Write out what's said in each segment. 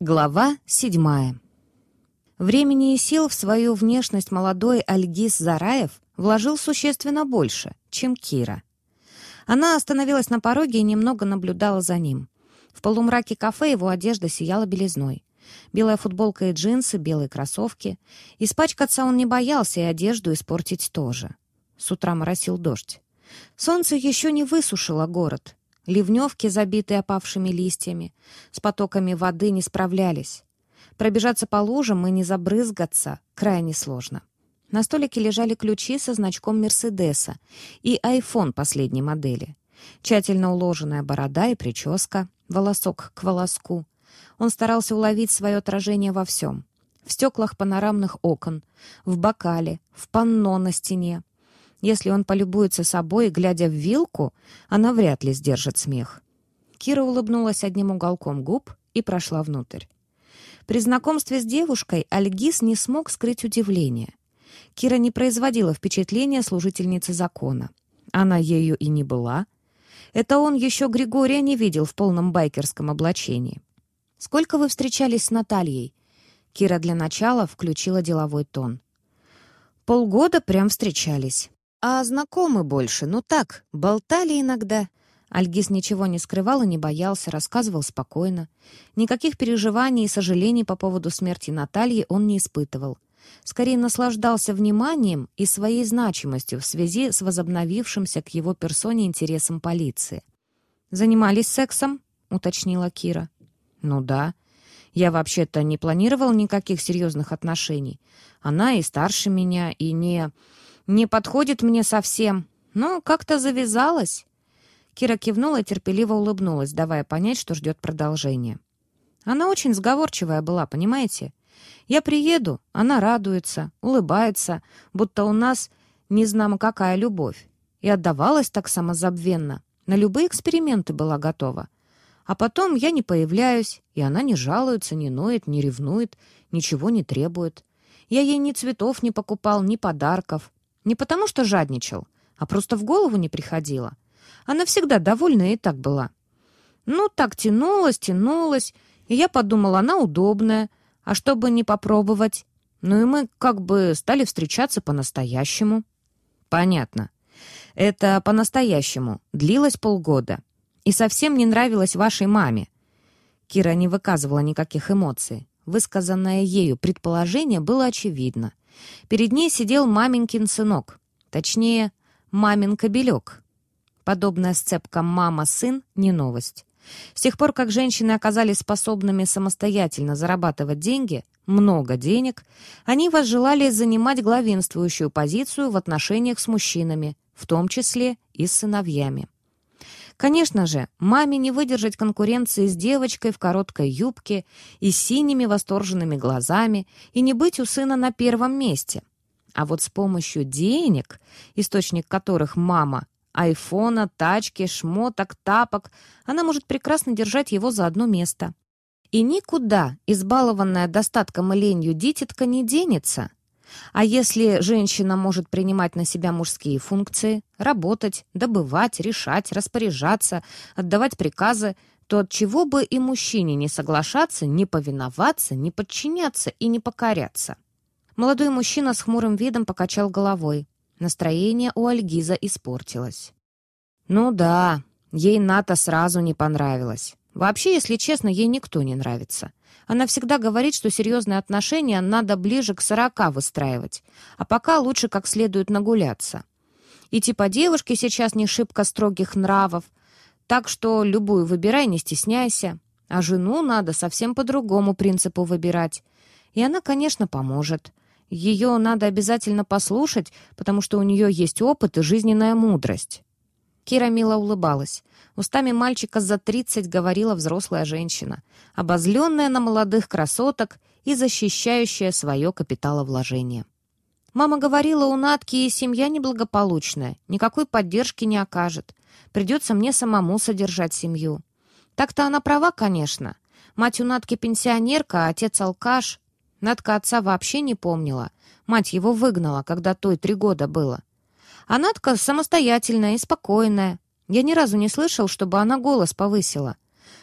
Глава седьмая. Времени и сил в свою внешность молодой Альгиз Зараев вложил существенно больше, чем Кира. Она остановилась на пороге и немного наблюдала за ним. В полумраке кафе его одежда сияла белизной. Белая футболка и джинсы, белые кроссовки. Испачкаться он не боялся и одежду испортить тоже. С утра моросил дождь. Солнце еще не высушило город, Ливневки, забитые опавшими листьями, с потоками воды не справлялись. Пробежаться по лужам и не забрызгаться крайне сложно. На столике лежали ключи со значком «Мерседеса» и айфон последней модели. Тщательно уложенная борода и прическа, волосок к волоску. Он старался уловить свое отражение во всем. В стеклах панорамных окон, в бокале, в панно на стене, если он полюбуется собой, глядя в вилку, она вряд ли сдержит смех. Кира улыбнулась одним уголком губ и прошла внутрь. При знакомстве с девушкой Альгиз не смог скрыть удивление. Кира не производила впечатления служительницы закона. Она ею и не была. Это он еще Григория не видел в полном байкерском облачении. «Сколько вы встречались с Натальей?» Кира для начала включила деловой тон. «Полгода прям встречались. А знакомы больше, ну так, болтали иногда. Альгиз ничего не скрывал и не боялся, рассказывал спокойно. Никаких переживаний и сожалений по поводу смерти Натальи он не испытывал. Скорее наслаждался вниманием и своей значимостью в связи с возобновившимся к его персоне интересом полиции. «Занимались сексом?» — уточнила Кира. «Ну да. Я вообще-то не планировал никаких серьезных отношений. Она и старше меня, и не...» Не подходит мне совсем. Ну, как-то завязалась». Кира кивнула и терпеливо улыбнулась, давая понять, что ждет продолжения. Она очень сговорчивая была, понимаете? Я приеду, она радуется, улыбается, будто у нас не знамо какая любовь. И отдавалась так самозабвенно. На любые эксперименты была готова. А потом я не появляюсь, и она не жалуется, не ноет, не ревнует, ничего не требует. Я ей ни цветов не покупал, ни подарков. Не потому что жадничал, а просто в голову не приходило. Она всегда довольна и так была. Ну, так тянулась, тянулась, и я подумала, она удобная, а чтобы не попробовать? Ну и мы как бы стали встречаться по-настоящему. Понятно. Это по-настоящему. Длилось полгода. И совсем не нравилось вашей маме. Кира не выказывала никаких эмоций. Высказанное ею предположение было очевидно. Перед ней сидел маменькин сынок, точнее, мамин кобелек. Подобная сцепка «мама-сын» — не новость. С тех пор, как женщины оказались способными самостоятельно зарабатывать деньги, много денег, они возжелали занимать главенствующую позицию в отношениях с мужчинами, в том числе и с сыновьями. Конечно же, маме не выдержать конкуренции с девочкой в короткой юбке и синими восторженными глазами и не быть у сына на первом месте. А вот с помощью денег, источник которых мама, айфона, тачки, шмоток, тапок, она может прекрасно держать его за одно место. И никуда избалованная достатком и ленью дитятка не денется. А если женщина может принимать на себя мужские функции, работать, добывать, решать, распоряжаться, отдавать приказы, то от чего бы и мужчине не соглашаться, не повиноваться, не подчиняться и не покоряться? Молодой мужчина с хмурым видом покачал головой. Настроение у Альгиза испортилось. «Ну да, ей Ната сразу не понравилась. Вообще, если честно, ей никто не нравится. Она всегда говорит, что серьезные отношения надо ближе к сорока выстраивать, а пока лучше как следует нагуляться. И типа девушки сейчас не шибко строгих нравов, так что любую выбирай, не стесняйся. А жену надо совсем по другому принципу выбирать. И она, конечно, поможет. Ее надо обязательно послушать, потому что у нее есть опыт и жизненная мудрость. Кира мило улыбалась. Устами мальчика за тридцать говорила взрослая женщина, обозленная на молодых красоток и защищающая свое капиталовложение. Мама говорила, у Натки и семья неблагополучная, никакой поддержки не окажет. Придется мне самому содержать семью. Так-то она права, конечно. Мать у Натки пенсионерка, а отец алкаш. Натка отца вообще не помнила. Мать его выгнала, когда той три года было. А Надка самостоятельная и спокойная. Я ни разу не слышал, чтобы она голос повысила.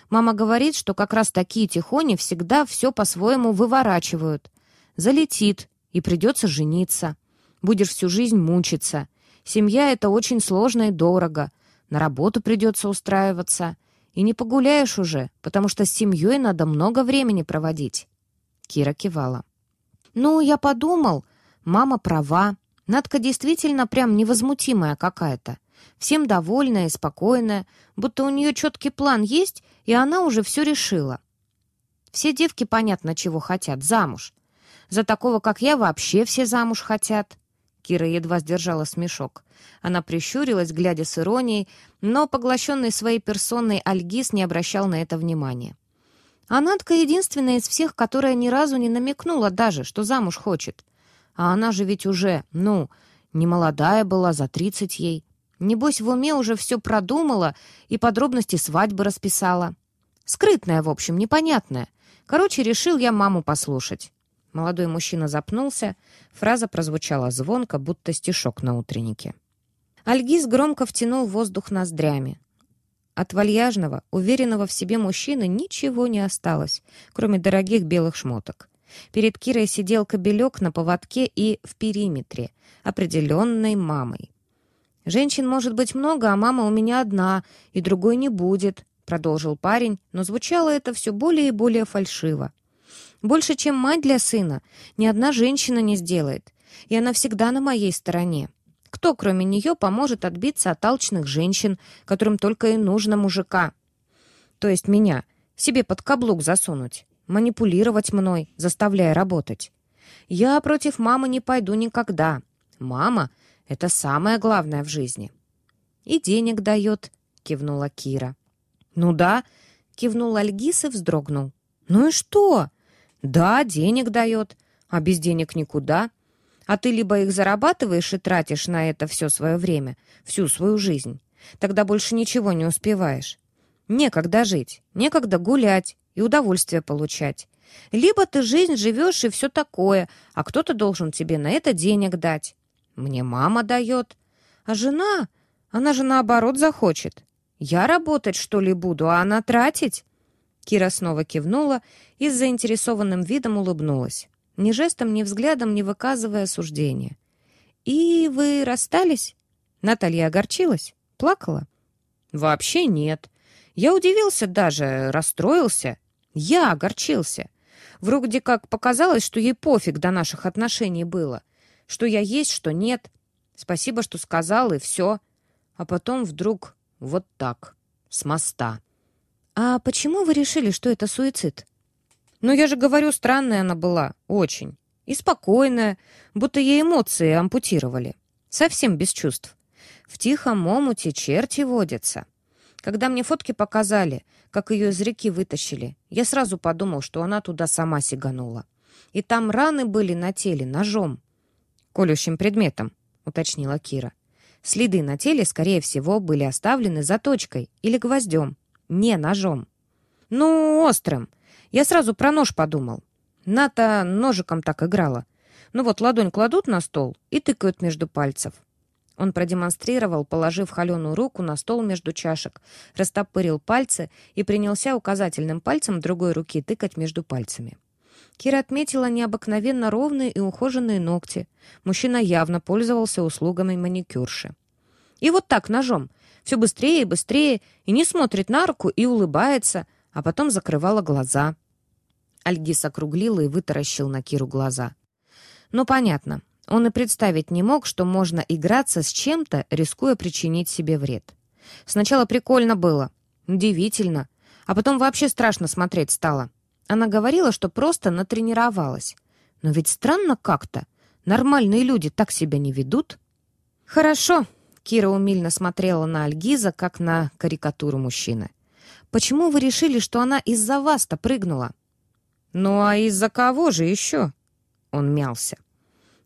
Мама говорит, что как раз такие тихони всегда все по-своему выворачивают. Залетит, и придется жениться. Будешь всю жизнь мучиться. Семья — это очень сложно и дорого. На работу придется устраиваться. И не погуляешь уже, потому что с семьей надо много времени проводить. Кира кивала. «Ну, я подумал. Мама права. Надка действительно прям невозмутимая какая-то. Всем довольная и спокойная, будто у нее четкий план есть, и она уже все решила. Все девки, понятно, чего хотят, замуж. За такого, как я, вообще все замуж хотят. Кира едва сдержала смешок. Она прищурилась, глядя с иронией, но поглощенный своей персоной Альгиз не обращал на это внимания. А Надка единственная из всех, которая ни разу не намекнула даже, что замуж хочет. А она же ведь уже, ну, не молодая была, за тридцать ей. Небось, в уме уже все продумала и подробности свадьбы расписала. Скрытная, в общем, непонятная. Короче, решил я маму послушать. Молодой мужчина запнулся. Фраза прозвучала звонко, будто стишок на утреннике. Альгиз громко втянул воздух ноздрями. От вальяжного, уверенного в себе мужчины ничего не осталось, кроме дорогих белых шмоток. Перед Кирой сидел кобелек на поводке и в периметре, определенной мамой. «Женщин может быть много, а мама у меня одна, и другой не будет», — продолжил парень, но звучало это все более и более фальшиво. «Больше, чем мать для сына, ни одна женщина не сделает, и она всегда на моей стороне. Кто, кроме нее, поможет отбиться от алчных женщин, которым только и нужно мужика? То есть меня, себе под каблук засунуть, манипулировать мной, заставляя работать. Я против мамы не пойду никогда. Мама — это самое главное в жизни. И денег дает, кивнула Кира. Ну да, кивнул Альгис и вздрогнул. Ну и что? Да, денег дает, а без денег никуда. А ты либо их зарабатываешь и тратишь на это все свое время, всю свою жизнь. Тогда больше ничего не успеваешь. Некогда жить, некогда гулять и удовольствие получать. Либо ты жизнь живешь и все такое, а кто-то должен тебе на это денег дать. Мне мама дает. А жена, она же наоборот захочет. Я работать, что ли, буду, а она тратить?» Кира снова кивнула и с заинтересованным видом улыбнулась, ни жестом, ни взглядом не выказывая осуждения. «И вы расстались?» Наталья огорчилась? Плакала? «Вообще нет. Я удивился даже, расстроился. Я огорчился. Вроде как показалось, что ей пофиг до наших отношений было. Что я есть, что нет. Спасибо, что сказал, и все. А потом вдруг вот так, с моста. «А почему вы решили, что это суицид?» «Ну, я же говорю, странная она была, очень. И спокойная, будто ей эмоции ампутировали. Совсем без чувств. В тихом омуте черти водятся. Когда мне фотки показали, как ее из реки вытащили, я сразу подумал, что она туда сама сиганула. И там раны были на теле ножом колющим предметом», — уточнила Кира. «Следы на теле, скорее всего, были оставлены заточкой или гвоздем, не ножом». «Ну, острым. Я сразу про нож подумал. Ната ножиком так играла. Ну вот, ладонь кладут на стол и тыкают между пальцев». Он продемонстрировал, положив холеную руку на стол между чашек, растопырил пальцы и принялся указательным пальцем другой руки тыкать между пальцами. Кира отметила необыкновенно ровные и ухоженные ногти. Мужчина явно пользовался услугами маникюрши. И вот так, ножом. Все быстрее и быстрее, и не смотрит на руку, и улыбается, а потом закрывала глаза. Альгис округлила и вытаращил на Киру глаза. Ну, понятно. Он и представить не мог, что можно играться с чем-то, рискуя причинить себе вред. Сначала прикольно было, удивительно, а потом вообще страшно смотреть стало. Она говорила, что просто натренировалась. Но ведь странно как-то. Нормальные люди так себя не ведут. «Хорошо», — Кира умильно смотрела на Альгиза, как на карикатуру мужчины. «Почему вы решили, что она из-за вас-то прыгнула?» «Ну а из-за кого же еще?» Он мялся.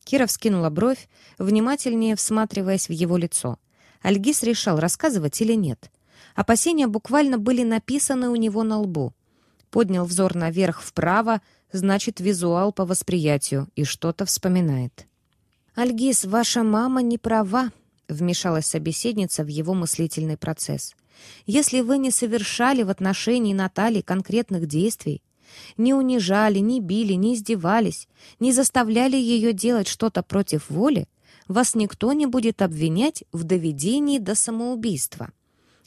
Кира вскинула бровь, внимательнее всматриваясь в его лицо. Альгиз решал, рассказывать или нет. Опасения буквально были написаны у него на лбу поднял взор наверх вправо, значит, визуал по восприятию, и что-то вспоминает. «Альгиз, ваша мама не права», — вмешалась собеседница в его мыслительный процесс. Если вы не совершали в отношении Натальи конкретных действий, не унижали, не били, не издевались, не заставляли ее делать что-то против воли, вас никто не будет обвинять в доведении до самоубийства.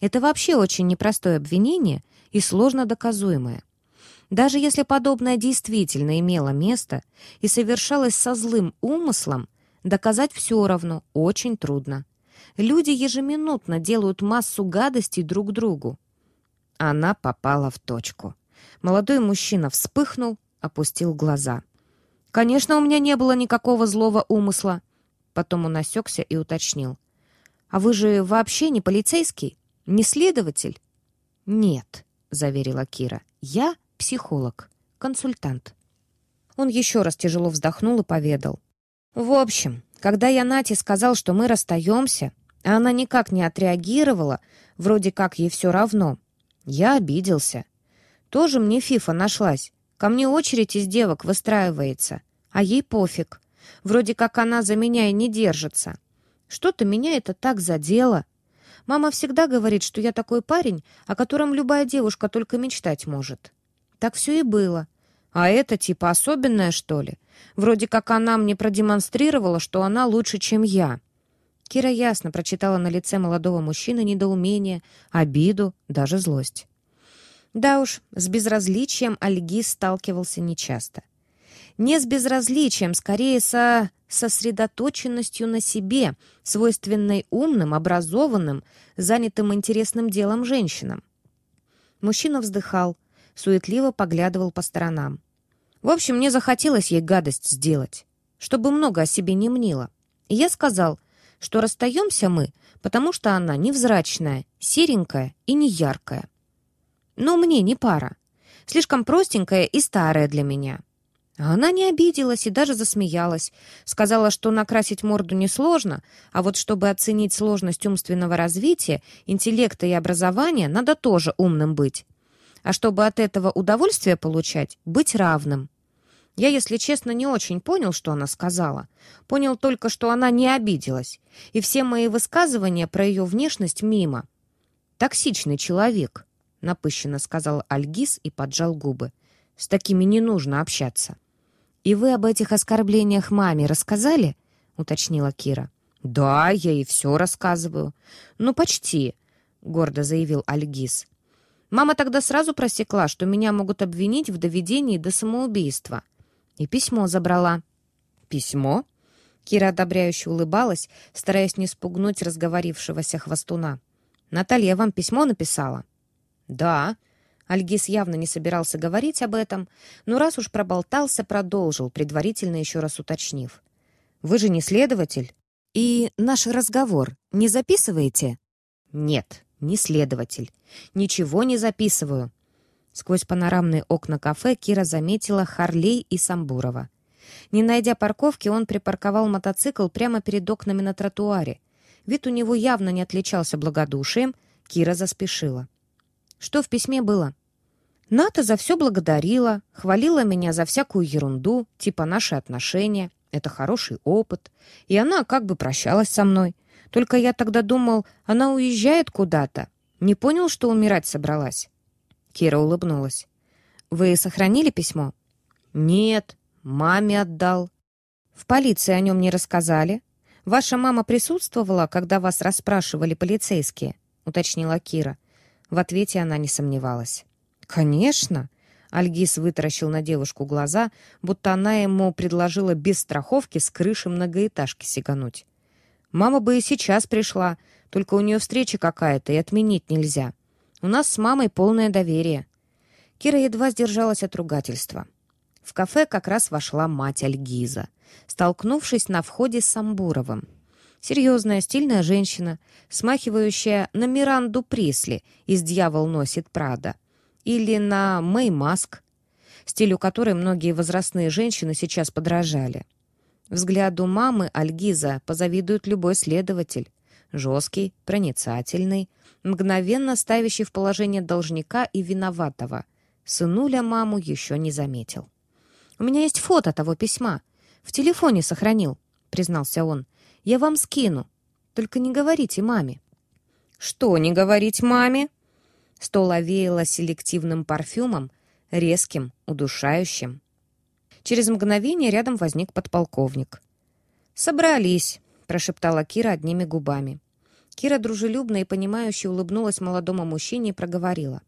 Это вообще очень непростое обвинение и сложно доказуемое. Даже если подобное действительно имело место и совершалось со злым умыслом, доказать все равно очень трудно. Люди ежеминутно делают массу гадостей друг другу. Она попала в точку. Молодой мужчина вспыхнул, опустил глаза. «Конечно, у меня не было никакого злого умысла». Потом он осекся и уточнил. «А вы же вообще не полицейский? Не следователь?» «Нет», — заверила Кира. «Я психолог, консультант». Он еще раз тяжело вздохнул и поведал. «В общем, когда я Нате сказал, что мы расстаемся, а она никак не отреагировала, вроде как ей все равно, я обиделся. Тоже мне фифа нашлась. Ко мне очередь из девок выстраивается, а ей пофиг. Вроде как она за меня и не держится. Что-то меня это так задело. Мама всегда говорит, что я такой парень, о котором любая девушка только мечтать может. Так все и было. А это типа особенное, что ли? Вроде как она мне продемонстрировала, что она лучше, чем я. Кира ясно прочитала на лице молодого мужчины недоумение, обиду, даже злость. Да уж, с безразличием Альгиз сталкивался нечасто. Не с безразличием, скорее со сосредоточенностью на себе, свойственной умным, образованным, занятым интересным делом женщинам. Мужчина вздыхал, суетливо поглядывал по сторонам. В общем, мне захотелось ей гадость сделать, чтобы много о себе не мнила. И я сказал, что расстаемся мы, потому что она невзрачная, серенькая и неяркая. Но мне не пара. Слишком простенькая и старая для меня. А она не обиделась и даже засмеялась. Сказала, что накрасить морду несложно, а вот чтобы оценить сложность умственного развития, интеллекта и образования, надо тоже умным быть. А чтобы от этого удовольствие получать, быть равным. Я, если честно, не очень понял, что она сказала. Понял только, что она не обиделась. И все мои высказывания про ее внешность мимо. Токсичный человек. — напыщенно сказал Альгиз и поджал губы. «С такими не нужно общаться». «И вы об этих оскорблениях маме рассказали?» — уточнила Кира. «Да, я ей все рассказываю». «Ну, почти», — гордо заявил Альгиз. «Мама тогда сразу просекла, что меня могут обвинить в доведении до самоубийства. И письмо забрала». «Письмо?» Кира одобряюще улыбалась, стараясь не спугнуть разговорившегося хвостуна. «Наталья вам письмо написала?» «Да». Альгис явно не собирался говорить об этом, но раз уж проболтался, продолжил, предварительно еще раз уточнив. «Вы же не следователь?» «И наш разговор не записываете?» «Нет, не следователь. Ничего не записываю». Сквозь панорамные окна кафе Кира заметила Харлей и Самбурова. Не найдя парковки, он припарковал мотоцикл прямо перед окнами на тротуаре. Вид у него явно не отличался благодушием. Кира заспешила. Что в письме было? Ната за все благодарила, хвалила меня за всякую ерунду, типа наши отношения. Это хороший опыт. И она как бы прощалась со мной. Только я тогда думал, она уезжает куда-то. Не понял, что умирать собралась. Кира улыбнулась. «Вы сохранили письмо?» «Нет, маме отдал». «В полиции о нем не рассказали?» «Ваша мама присутствовала, когда вас расспрашивали полицейские?» — уточнила Кира. В ответе она не сомневалась. «Конечно!» Альгис вытаращил на девушку глаза, будто она ему предложила без страховки с крыши многоэтажки сигануть. «Мама бы и сейчас пришла, только у нее встреча какая-то, и отменить нельзя. У нас с мамой полное доверие». Кира едва сдержалась от ругательства. В кафе как раз вошла мать Альгиза, столкнувшись на входе с Самбуровым. Серьезная, стильная женщина, смахивающая на Миранду Присли из «Дьявол носит Прада» или на Мэй Маск, стилю которой многие возрастные женщины сейчас подражали. Взгляду мамы Альгиза позавидует любой следователь. Жесткий, проницательный, мгновенно ставящий в положение должника и виноватого. Сынуля маму еще не заметил. «У меня есть фото того письма. В телефоне сохранил», — признался он. Я вам скину. Только не говорите маме». «Что не говорить маме?» Стол овеяло селективным парфюмом, резким, удушающим. Через мгновение рядом возник подполковник. «Собрались», — прошептала Кира одними губами. Кира дружелюбно и понимающе улыбнулась молодому мужчине и проговорила.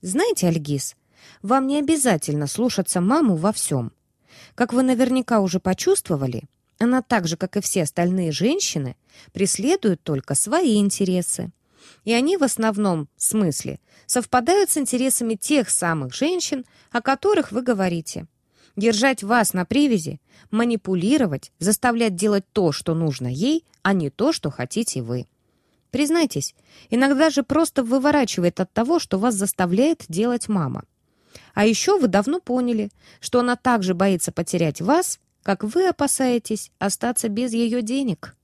«Знаете, Альгиз, вам не обязательно слушаться маму во всем. Как вы наверняка уже почувствовали, она так же, как и все остальные женщины, преследует только свои интересы. И они в основном смысле совпадают с интересами тех самых женщин, о которых вы говорите. Держать вас на привязи, манипулировать, заставлять делать то, что нужно ей, а не то, что хотите вы. Признайтесь, иногда же просто выворачивает от того, что вас заставляет делать мама. А еще вы давно поняли, что она также боится потерять вас, как вы опасаетесь остаться без ее денег.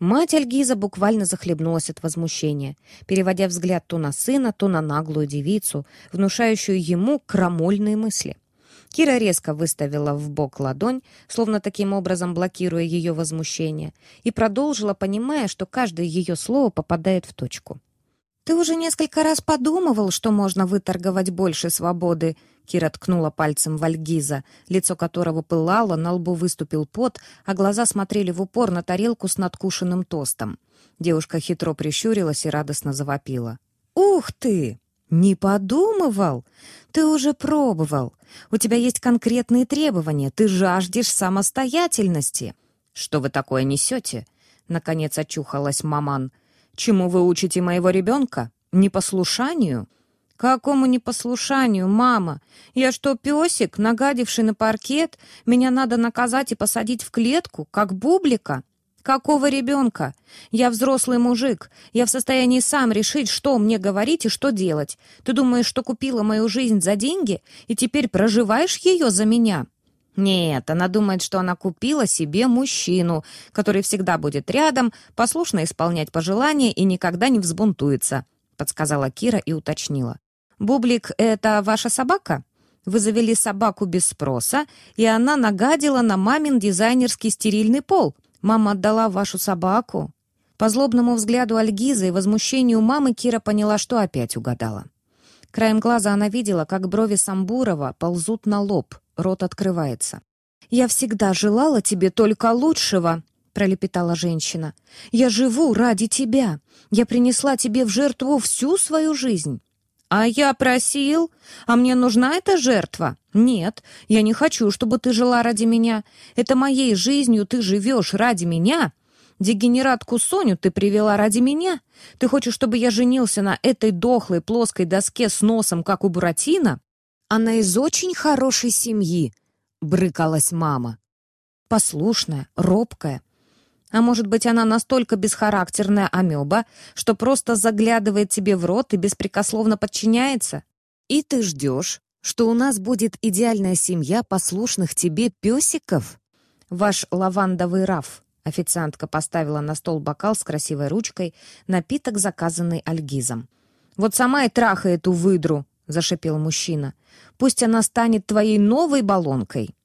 Мать Альгиза буквально захлебнулась от возмущения, переводя взгляд то на сына, то на наглую девицу, внушающую ему крамольные мысли. Кира резко выставила в бок ладонь, словно таким образом блокируя ее возмущение, и продолжила, понимая, что каждое ее слово попадает в точку. «Ты уже несколько раз подумывал, что можно выторговать больше свободы?» Кира ткнула пальцем в Альгиза, лицо которого пылало, на лбу выступил пот, а глаза смотрели в упор на тарелку с надкушенным тостом. Девушка хитро прищурилась и радостно завопила. «Ух ты! Не подумывал! Ты уже пробовал! У тебя есть конкретные требования, ты жаждешь самостоятельности!» «Что вы такое несете?» — наконец очухалась маман — Чему вы учите моего ребенка? Непослушанию? Какому непослушанию, мама? Я что, песик, нагадивший на паркет? Меня надо наказать и посадить в клетку, как бублика? Какого ребенка? Я взрослый мужик. Я в состоянии сам решить, что мне говорить и что делать. Ты думаешь, что купила мою жизнь за деньги и теперь проживаешь ее за меня?» Нет, она думает, что она купила себе мужчину, который всегда будет рядом, послушно исполнять пожелания и никогда не взбунтуется, подсказала Кира и уточнила. Бублик — это ваша собака? Вы завели собаку без спроса, и она нагадила на мамин дизайнерский стерильный пол. Мама отдала вашу собаку. По злобному взгляду Альгизы и возмущению мамы Кира поняла, что опять угадала. Краем глаза она видела, как брови Самбурова ползут на лоб — рот открывается. «Я всегда желала тебе только лучшего», — пролепетала женщина. «Я живу ради тебя. Я принесла тебе в жертву всю свою жизнь». «А я просил? А мне нужна эта жертва? Нет, я не хочу, чтобы ты жила ради меня. Это моей жизнью ты живешь ради меня. Дегенератку Соню ты привела ради меня. Ты хочешь, чтобы я женился на этой дохлой плоской доске с носом, как у Буратино? Она из очень хорошей семьи, брыкалась мама. Послушная, робкая. А может быть, она настолько бесхарактерная амеба, что просто заглядывает тебе в рот и беспрекословно подчиняется? И ты ждешь, что у нас будет идеальная семья послушных тебе песиков? Ваш лавандовый раф. Официантка поставила на стол бокал с красивой ручкой, напиток, заказанный альгизом. «Вот сама и трахай эту выдру!» — зашипел мужчина. «Пусть она станет твоей новой баллонкой!»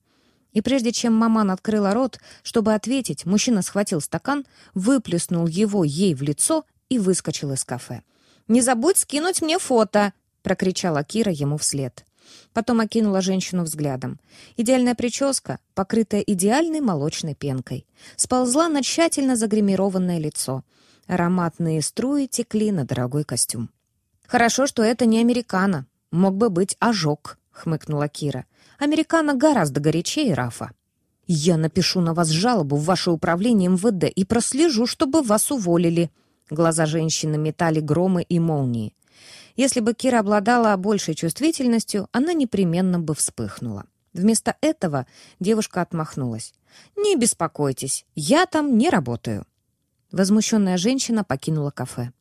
И прежде чем маман открыла рот, чтобы ответить, мужчина схватил стакан, выплеснул его ей в лицо и выскочил из кафе. «Не забудь скинуть мне фото!» — прокричала Кира ему вслед. Потом окинула женщину взглядом. Идеальная прическа, покрытая идеальной молочной пенкой, сползла на тщательно загримированное лицо. Ароматные струи текли на дорогой костюм. «Хорошо, что это не американо», мог бы быть ожог», — хмыкнула Кира. «Американо гораздо горячее Рафа». «Я напишу на вас жалобу в ваше управление МВД и прослежу, чтобы вас уволили». Глаза женщины метали громы и молнии. Если бы Кира обладала большей чувствительностью, она непременно бы вспыхнула. Вместо этого девушка отмахнулась. «Не беспокойтесь, я там не работаю». Возмущенная женщина покинула кафе.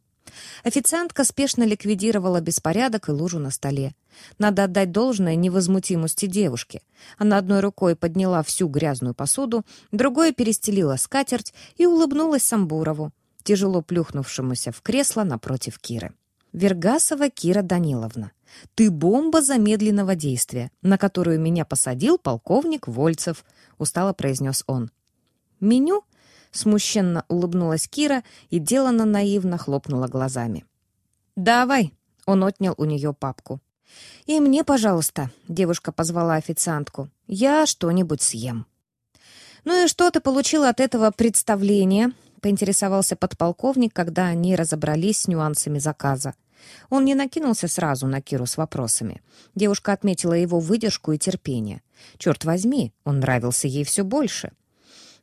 Официантка спешно ликвидировала беспорядок и лужу на столе. Надо отдать должное невозмутимости девушки. Она одной рукой подняла всю грязную посуду, другой перестелила скатерть и улыбнулась Самбурову, тяжело плюхнувшемуся в кресло напротив Киры. «Вергасова Кира Даниловна, ты бомба замедленного действия, на которую меня посадил полковник Вольцев», — устало произнес он. «Меню Смущенно улыбнулась Кира и делано наивно хлопнула глазами. «Давай!» — он отнял у нее папку. «И мне, пожалуйста», — девушка позвала официантку. «Я что-нибудь съем». «Ну и что ты получила от этого представления?» — поинтересовался подполковник, когда они разобрались с нюансами заказа. Он не накинулся сразу на Киру с вопросами. Девушка отметила его выдержку и терпение. Черт возьми, он нравился ей все больше.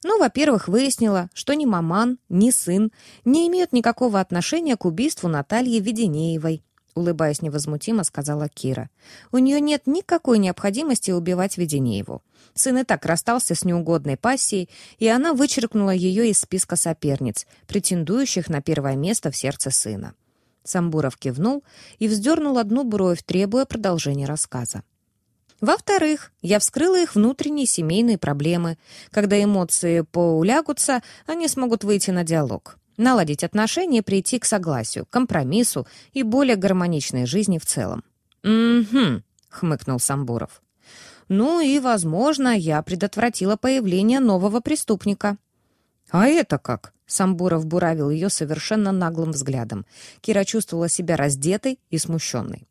Ну, во-первых, выяснила, что ни маман, ни сын не имеют никакого отношения к убийству Натальи Веденеевой, улыбаясь невозмутимо, сказала Кира. У нее нет никакой необходимости убивать Веденееву. Сын и так расстался с неугодной пассией, и она вычеркнула ее из списка соперниц, претендующих на первое место в сердце сына. Самбуров кивнул и вздернул одну бровь, требуя продолжения рассказа. Во-вторых, я вскрыла их внутренние семейные проблемы. Когда эмоции поулягутся, они смогут выйти на диалог, наладить отношения, прийти к согласию, компромиссу и более гармоничной жизни в целом. «Угу», — хмыкнул Самбуров. «Ну и, возможно, я предотвратила появление нового преступника». «А это как?» Самбуров буравил ее совершенно наглым взглядом. Кира чувствовала себя раздетой и смущенной.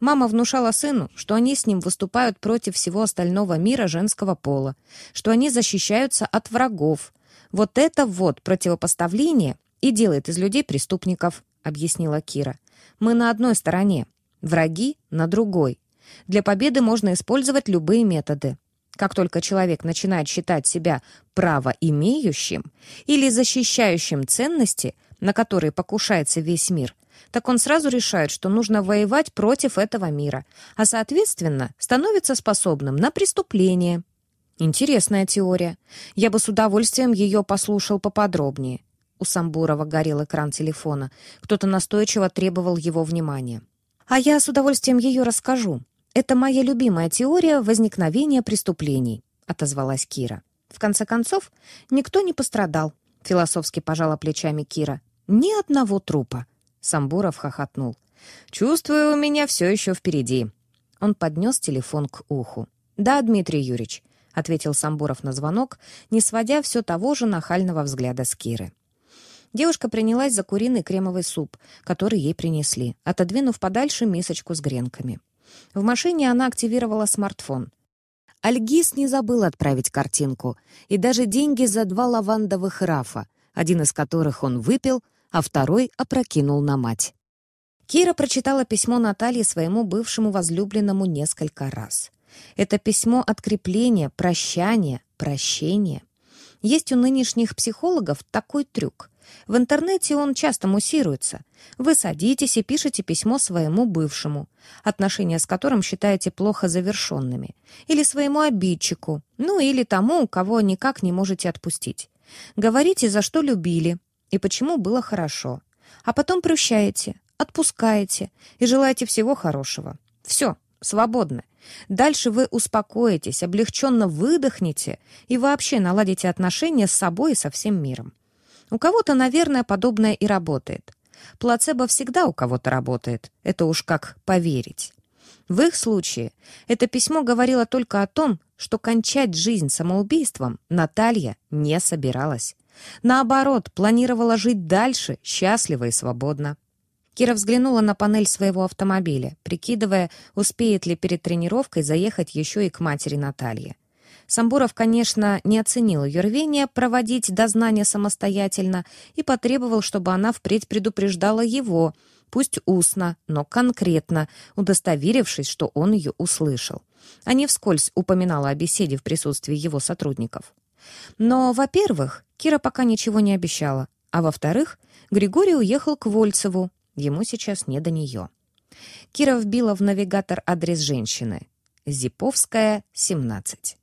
Мама внушала сыну, что они с ним выступают против всего остального мира женского пола, что они защищаются от врагов. Вот это вот противопоставление и делает из людей преступников, объяснила Кира. Мы на одной стороне, враги на другой. Для победы можно использовать любые методы. Как только человек начинает считать себя правоимеющим или защищающим ценности, на которые покушается весь мир, так он сразу решает, что нужно воевать против этого мира, а, соответственно, становится способным на преступление. Интересная теория. Я бы с удовольствием ее послушал поподробнее. У Самбурова горел экран телефона. Кто-то настойчиво требовал его внимания. А я с удовольствием ее расскажу. «Это моя любимая теория возникновения преступлений», — отозвалась Кира. «В конце концов, никто не пострадал», — философски пожала плечами Кира. «Ни одного трупа», — Самбуров хохотнул. «Чувствую, у меня все еще впереди». Он поднес телефон к уху. «Да, Дмитрий Юрьевич», — ответил Самбуров на звонок, не сводя все того же нахального взгляда с Киры. Девушка принялась за куриный кремовый суп, который ей принесли, отодвинув подальше мисочку с гренками. В машине она активировала смартфон. Альгиз не забыл отправить картинку и даже деньги за два лавандовых рафа, один из которых он выпил, а второй опрокинул на мать. Кира прочитала письмо Натальи своему бывшему возлюбленному несколько раз. Это письмо открепления, прощания, прощения. Есть у нынешних психологов такой трюк. В интернете он часто муссируется. Вы садитесь и пишете письмо своему бывшему, отношения с которым считаете плохо завершенными, или своему обидчику, ну или тому, кого никак не можете отпустить. Говорите, за что любили и почему было хорошо. А потом прощаете, отпускаете и желаете всего хорошего. Все, свободны. Дальше вы успокоитесь, облегченно выдохнете и вообще наладите отношения с собой и со всем миром. У кого-то, наверное, подобное и работает. Плацебо всегда у кого-то работает. Это уж как поверить. В их случае это письмо говорило только о том, что кончать жизнь самоубийством Наталья не собиралась. Наоборот, планировала жить дальше, счастливо и свободно. Кира взглянула на панель своего автомобиля, прикидывая, успеет ли перед тренировкой заехать еще и к матери Натальи. Самбуров, конечно, не оценил ее рвение проводить дознание самостоятельно и потребовал, чтобы она впредь предупреждала его, пусть устно, но конкретно, удостоверившись, что он ее услышал, а не вскользь упоминала о беседе в присутствии его сотрудников. Но, во-первых, Кира пока ничего не обещала, а во-вторых, Григорий уехал к Вольцеву, ему сейчас не до нее. Кира вбила в навигатор адрес женщины. Зиповская, 17.